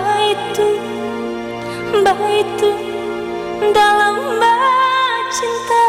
baitu baitu dalam bercinta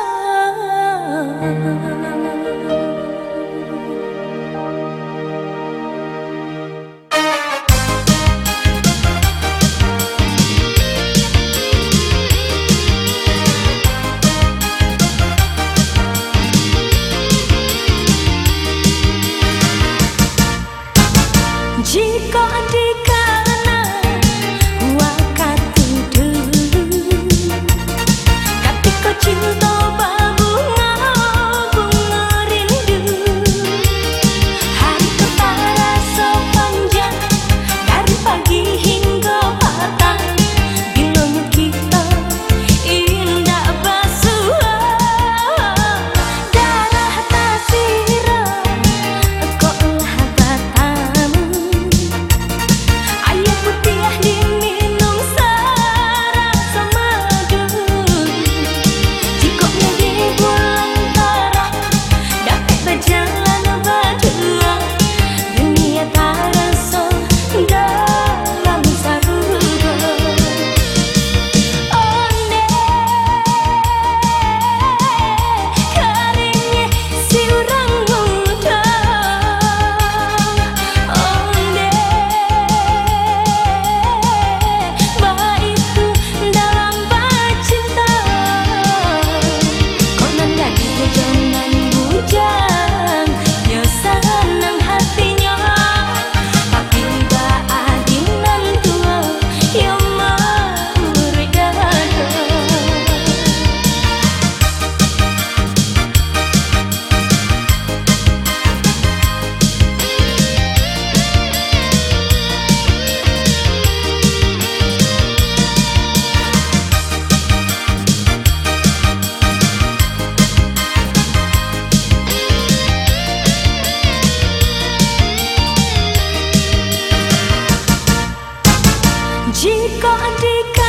jika dikatakan